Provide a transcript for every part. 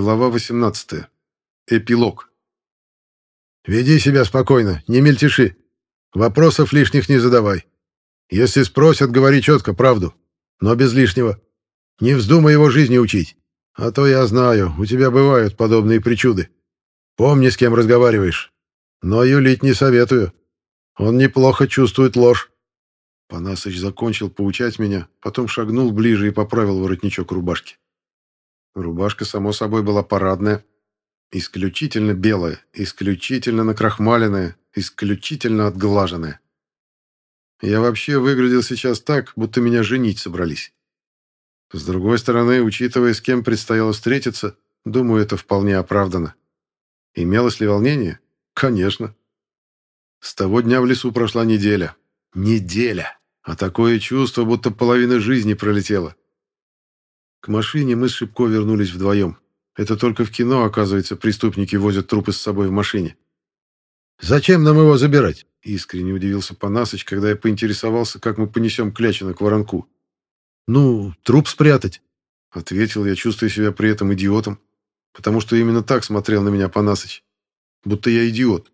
Глава 18. Эпилог. «Веди себя спокойно, не мельтеши. Вопросов лишних не задавай. Если спросят, говори четко правду, но без лишнего. Не вздумай его жизни учить. А то я знаю, у тебя бывают подобные причуды. Помни, с кем разговариваешь. Но юлить не советую. Он неплохо чувствует ложь». Панасыч закончил поучать меня, потом шагнул ближе и поправил воротничок рубашки. Рубашка, само собой, была парадная. Исключительно белая, исключительно накрахмаленная, исключительно отглаженная. Я вообще выглядел сейчас так, будто меня женить собрались. С другой стороны, учитывая, с кем предстояло встретиться, думаю, это вполне оправдано. Имелось ли волнение? Конечно. С того дня в лесу прошла неделя. Неделя! А такое чувство, будто половина жизни пролетела. К машине мы с Шипко вернулись вдвоем. Это только в кино, оказывается, преступники возят трупы с собой в машине. «Зачем нам его забирать?» Искренне удивился Панасыч, когда я поинтересовался, как мы понесем Клячина к воронку. «Ну, труп спрятать», — ответил я, чувствуя себя при этом идиотом, потому что именно так смотрел на меня Панасыч. Будто я идиот.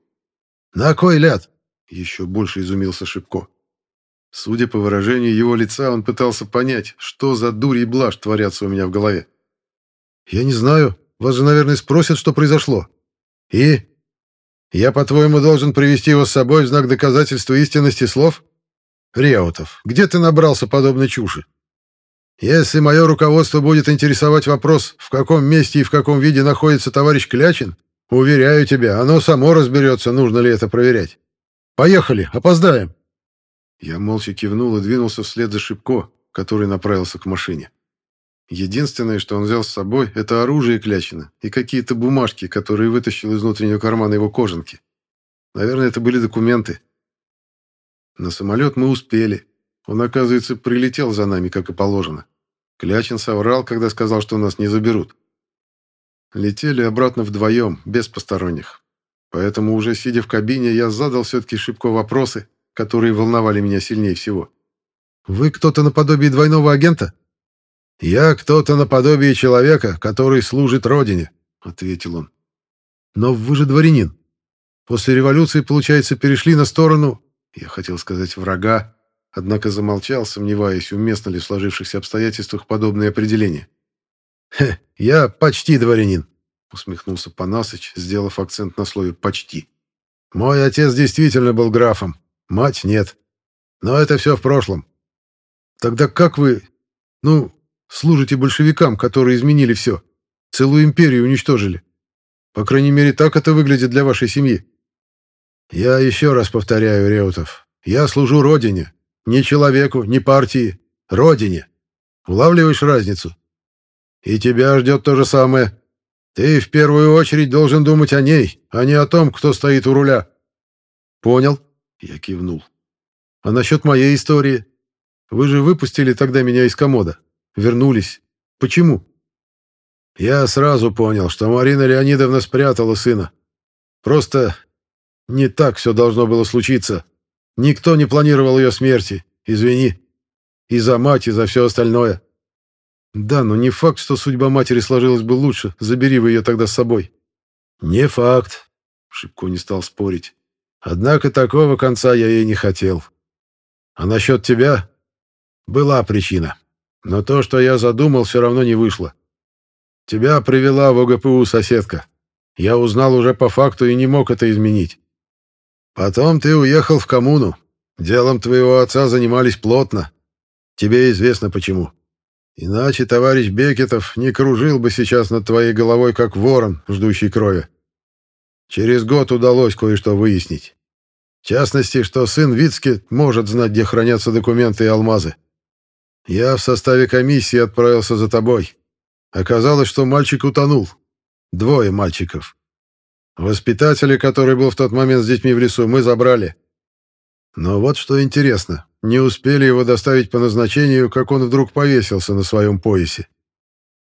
«На кой ляд?» — еще больше изумился Шипко. Судя по выражению его лица, он пытался понять, что за дурь и блажь творятся у меня в голове. «Я не знаю. Вас же, наверное, спросят, что произошло. И? Я, по-твоему, должен привести его с собой в знак доказательства истинности слов? Реутов, где ты набрался подобной чуши? Если мое руководство будет интересовать вопрос, в каком месте и в каком виде находится товарищ Клячин, уверяю тебя, оно само разберется, нужно ли это проверять. Поехали, опоздаем». Я молча кивнул и двинулся вслед за Шипко, который направился к машине. Единственное, что он взял с собой, это оружие Клячина и какие-то бумажки, которые вытащил из внутреннего кармана его кожанки. Наверное, это были документы. На самолет мы успели. Он, оказывается, прилетел за нами, как и положено. Клячин соврал, когда сказал, что нас не заберут. Летели обратно вдвоем, без посторонних. Поэтому уже сидя в кабине, я задал все-таки Шибко вопросы, которые волновали меня сильнее всего. «Вы кто-то наподобие двойного агента?» «Я кто-то наподобие человека, который служит Родине», — ответил он. «Но вы же дворянин. После революции, получается, перешли на сторону...» Я хотел сказать «врага», однако замолчал, сомневаясь, уместно ли в сложившихся обстоятельствах подобное определение. «Хе, я почти дворянин», — усмехнулся Панасыч, сделав акцент на слове «почти». «Мой отец действительно был графом, Мать нет. Но это все в прошлом. Тогда как вы, ну, служите большевикам, которые изменили все? Целую империю уничтожили. По крайней мере, так это выглядит для вашей семьи. Я еще раз повторяю, Реутов, я служу Родине. Не человеку, не партии. Родине. Улавливаешь разницу? И тебя ждет то же самое. Ты в первую очередь должен думать о ней, а не о том, кто стоит у руля. Понял? Я кивнул. «А насчет моей истории? Вы же выпустили тогда меня из комода. Вернулись. Почему?» «Я сразу понял, что Марина Леонидовна спрятала сына. Просто не так все должно было случиться. Никто не планировал ее смерти. Извини. И за мать, и за все остальное». «Да, но не факт, что судьба матери сложилась бы лучше. Забери вы ее тогда с собой». «Не факт», — Шибко не стал спорить. Однако такого конца я ей не хотел. А насчет тебя? Была причина. Но то, что я задумал, все равно не вышло. Тебя привела в ОГПУ соседка. Я узнал уже по факту и не мог это изменить. Потом ты уехал в коммуну. Делом твоего отца занимались плотно. Тебе известно почему. Иначе товарищ Бекетов не кружил бы сейчас над твоей головой, как ворон, ждущий крови. Через год удалось кое-что выяснить. В частности, что сын Вицки может знать, где хранятся документы и алмазы. Я в составе комиссии отправился за тобой. Оказалось, что мальчик утонул. Двое мальчиков. Воспитателя, который был в тот момент с детьми в лесу, мы забрали. Но вот что интересно, не успели его доставить по назначению, как он вдруг повесился на своем поясе.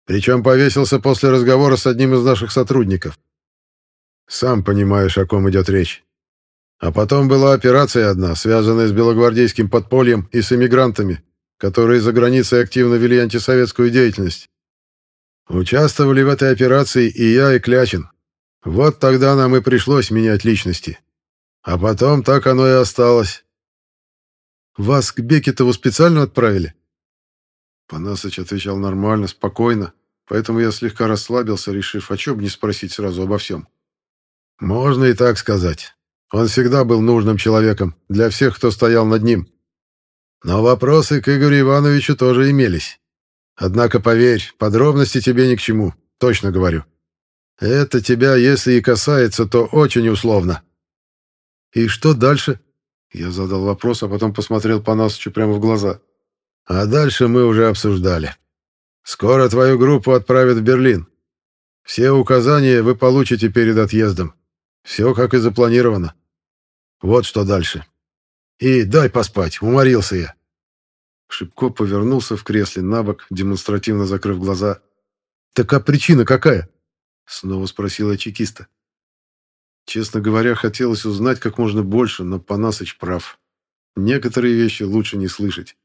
Причем повесился после разговора с одним из наших сотрудников. Сам понимаешь, о ком идет речь. А потом была операция одна, связанная с белогвардейским подпольем и с эмигрантами, которые за границей активно вели антисоветскую деятельность. Участвовали в этой операции и я, и Клячин. Вот тогда нам и пришлось менять личности. А потом так оно и осталось. Вас к Бекетову специально отправили? Панасыч отвечал нормально, спокойно, поэтому я слегка расслабился, решив, о чем не спросить сразу обо всем. Можно и так сказать. Он всегда был нужным человеком для всех, кто стоял над ним. Но вопросы к Игорю Ивановичу тоже имелись. Однако, поверь, подробности тебе ни к чему, точно говорю. Это тебя, если и касается, то очень условно. И что дальше? Я задал вопрос, а потом посмотрел по Насычу прямо в глаза. А дальше мы уже обсуждали. Скоро твою группу отправят в Берлин. Все указания вы получите перед отъездом. Все как и запланировано. Вот что дальше. И дай поспать, уморился я. Шипко повернулся в кресле на бок, демонстративно закрыв глаза. «Так а причина какая?» — снова спросила чекиста. Честно говоря, хотелось узнать как можно больше, но Панасыч прав. Некоторые вещи лучше не слышать.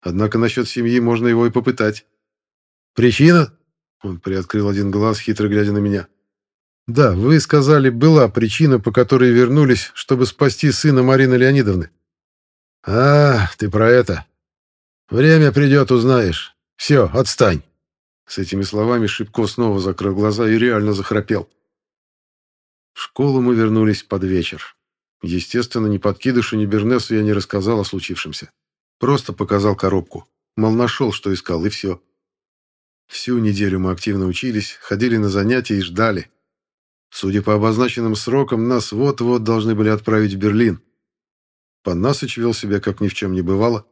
Однако насчет семьи можно его и попытать. «Причина?» — он приоткрыл один глаз, хитро глядя на меня. «Да, вы сказали, была причина, по которой вернулись, чтобы спасти сына Марины Леонидовны». «А, ты про это. Время придет, узнаешь. Все, отстань». С этими словами Шибко снова закрыл глаза и реально захрапел. В школу мы вернулись под вечер. Естественно, ни подкидышу, ни Бернесу я не рассказал о случившемся. Просто показал коробку. Мол, нашел, что искал, и все. Всю неделю мы активно учились, ходили на занятия и ждали. Судя по обозначенным срокам, нас вот-вот должны были отправить в Берлин. Панасыч вел себя, как ни в чем не бывало.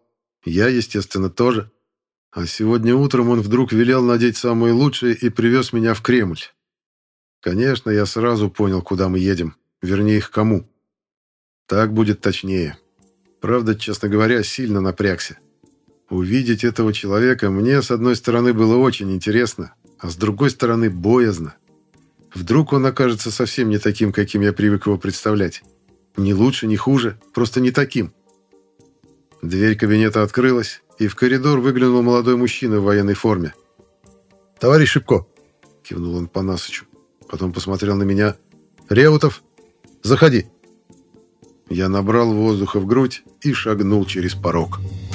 Я, естественно, тоже. А сегодня утром он вдруг велел надеть самое лучшее и привез меня в Кремль. Конечно, я сразу понял, куда мы едем. Вернее, к кому. Так будет точнее. Правда, честно говоря, сильно напрягся. Увидеть этого человека мне, с одной стороны, было очень интересно, а с другой стороны, боязно. Вдруг он окажется совсем не таким, каким я привык его представлять. Ни лучше, ни хуже, просто не таким. Дверь кабинета открылась, и в коридор выглянул молодой мужчина в военной форме. «Товарищ Шипко!» — кивнул он по Насычу. Потом посмотрел на меня. «Реутов, заходи!» Я набрал воздуха в грудь и шагнул через порог. «Реутов!»